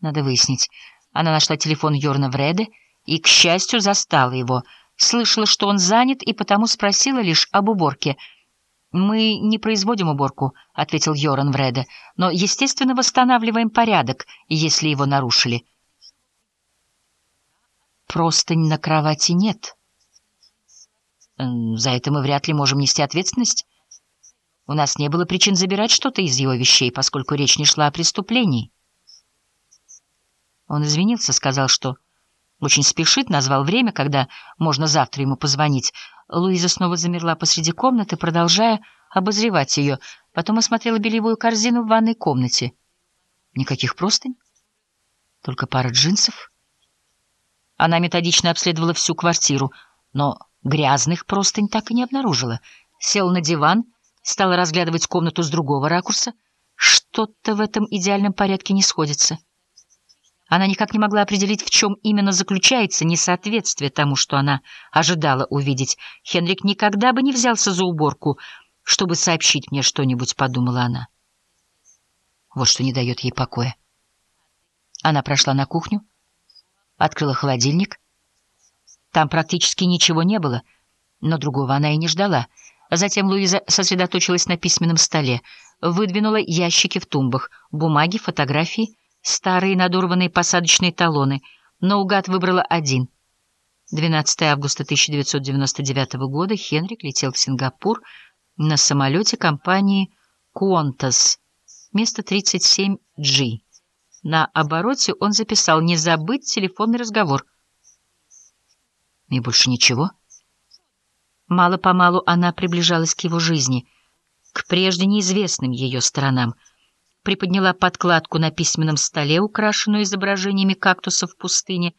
Надо выяснить. Она нашла телефон Йорна Вреде и, к счастью, застала его. Слышала, что он занят, и потому спросила лишь об уборке. «Мы не производим уборку», — ответил Йоран Вреде, «но, естественно, восстанавливаем порядок, если его нарушили». «Простынь на кровати нет». «За это мы вряд ли можем нести ответственность». У нас не было причин забирать что-то из его вещей, поскольку речь не шла о преступлении. Он извинился, сказал, что очень спешит, назвал время, когда можно завтра ему позвонить. Луиза снова замерла посреди комнаты, продолжая обозревать ее. Потом осмотрела бельевую корзину в ванной комнате. Никаких простынь, только пара джинсов. Она методично обследовала всю квартиру, но грязных простынь так и не обнаружила. Села на диван стала разглядывать комнату с другого ракурса. Что-то в этом идеальном порядке не сходится. Она никак не могла определить, в чем именно заключается несоответствие тому, что она ожидала увидеть. Хенрик никогда бы не взялся за уборку, чтобы сообщить мне что-нибудь, подумала она. Вот что не дает ей покоя. Она прошла на кухню, открыла холодильник. Там практически ничего не было, но другого она и не ждала — Затем Луиза сосредоточилась на письменном столе, выдвинула ящики в тумбах, бумаги, фотографии, старые надорванные посадочные талоны, но угад выбрала один. 12 августа 1999 года Хенрик летел в Сингапур на самолете компании Qantas, место 37G. На обороте он записал «Не забыть телефонный разговор». И больше ничего. Мало-помалу она приближалась к его жизни, к прежде неизвестным ее сторонам, приподняла подкладку на письменном столе, украшенную изображениями кактусов в пустыне.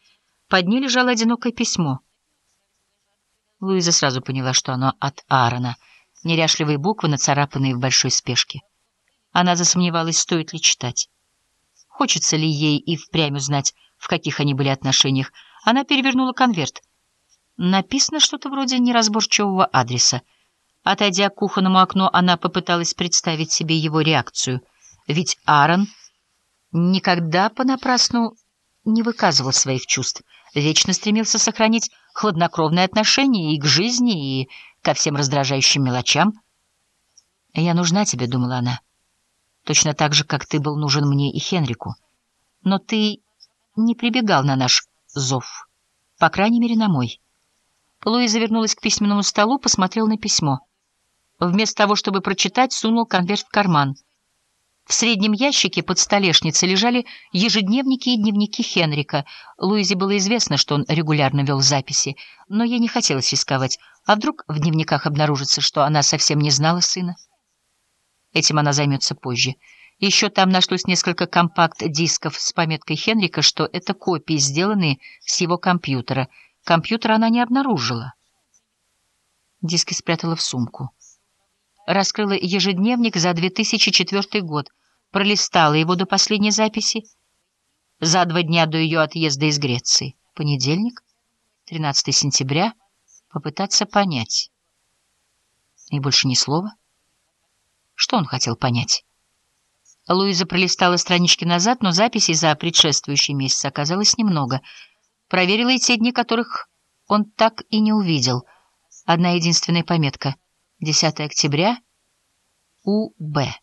Под ней лежало одинокое письмо. Луиза сразу поняла, что оно от Аарона, неряшливые буквы, нацарапанные в большой спешке. Она засомневалась, стоит ли читать. Хочется ли ей и впрямь узнать, в каких они были отношениях. Она перевернула конверт — Написано что-то вроде неразборчивого адреса. Отойдя к кухонному окну, она попыталась представить себе его реакцию. Ведь Аарон никогда понапрасну не выказывал своих чувств, вечно стремился сохранить хладнокровные отношения и к жизни, и ко всем раздражающим мелочам. «Я нужна тебе», — думала она, — «точно так же, как ты был нужен мне и Хенрику. Но ты не прибегал на наш зов, по крайней мере, на мой». Луиза вернулась к письменному столу, посмотрел на письмо. Вместо того, чтобы прочитать, сунул конверт в карман. В среднем ящике под столешницей лежали ежедневники и дневники Хенрика. Луизе было известно, что он регулярно вел записи, но ей не хотелось рисковать. А вдруг в дневниках обнаружится, что она совсем не знала сына? Этим она займется позже. Еще там нашлось несколько компакт-дисков с пометкой Хенрика, что это копии, сделанные с его компьютера — Компьютер она не обнаружила. Диски спрятала в сумку. Раскрыла ежедневник за 2004 год, пролистала его до последней записи. За два дня до ее отъезда из Греции. Понедельник, 13 сентября. Попытаться понять. И больше ни слова. Что он хотел понять? Луиза пролистала странички назад, но записей за предшествующий месяц оказалось немного — Проверила и те дни, которых он так и не увидел. Одна единственная пометка. 10 октября. У.Б.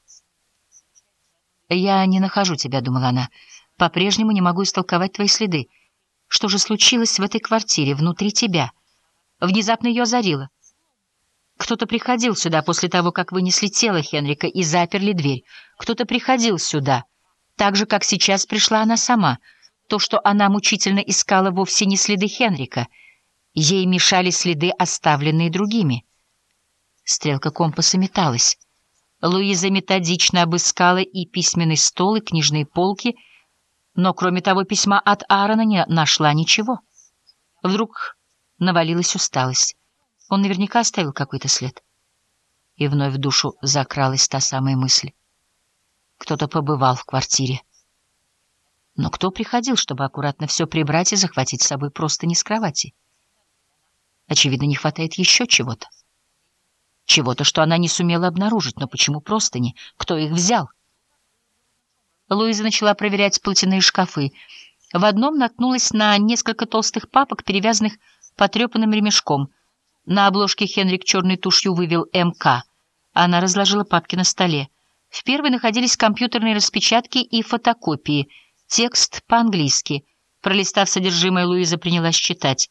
«Я не нахожу тебя», — думала она. «По-прежнему не могу истолковать твои следы. Что же случилось в этой квартире, внутри тебя?» Внезапно ее озарило. Кто-то приходил сюда после того, как вынесли тело Хенрика и заперли дверь. Кто-то приходил сюда, так же, как сейчас пришла она сама — то, что она мучительно искала, вовсе не следы Хенрика. Ей мешали следы, оставленные другими. Стрелка компаса металась. Луиза методично обыскала и письменный стол, и книжные полки, но кроме того письма от Аарона не нашла ничего. Вдруг навалилась усталость. Он наверняка оставил какой-то след. И вновь в душу закралась та самая мысль. Кто-то побывал в квартире. Но кто приходил, чтобы аккуратно все прибрать и захватить с собой просто не с кровати? Очевидно, не хватает еще чего-то. Чего-то, что она не сумела обнаружить. Но почему просто не? Кто их взял? Луиза начала проверять платяные шкафы. В одном наткнулась на несколько толстых папок, перевязанных потрепанным ремешком. На обложке Хенрик черной тушью вывел «МК». Она разложила папки на столе. В первой находились компьютерные распечатки и фотокопии, текст по-английски. Пролистав содержимое, Луиза принялась читать.